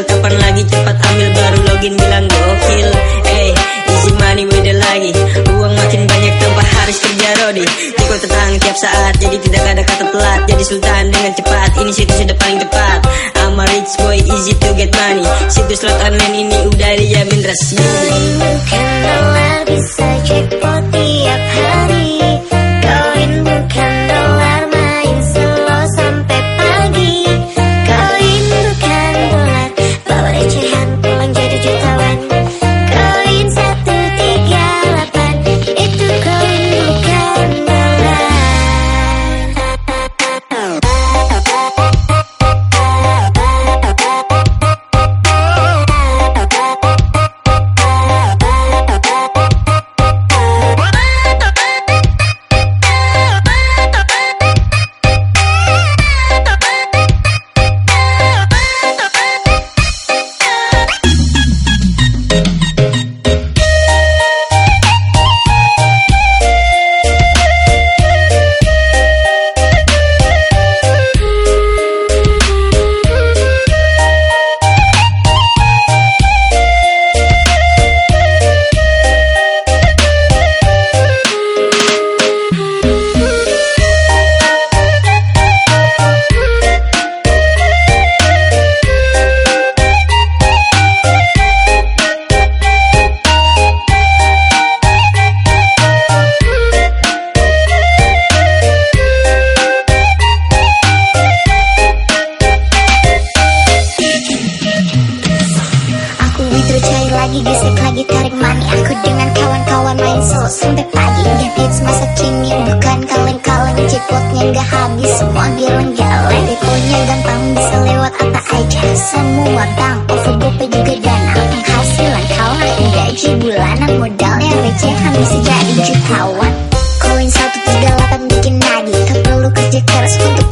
hasil kapan lagi cepat ambil baru login bilang gokil. Eh easy money beda lagi. Uang makin banyak tanpa harus kerja rodi. Tiko tetang tiap saat jadi tidak ada kata telat. Jadi sultan dengan cepat ini situs sudah paling tepat. I'm a rich boy easy to get money. Situs slot online ini udah dijamin resmi. Dolar bisa jackpot sampai pagi hits masa kini bukan kaleng-kaleng Jackpotnya gak habis semua geleng-geleng Deponya gampang bisa lewat apa aja Semua bank overbope juga dana Penghasilan kawan gaji bulanan Modalnya recehan bisa jadi jutawan Koin 138 bikin nagih. Tak perlu kerja keras untuk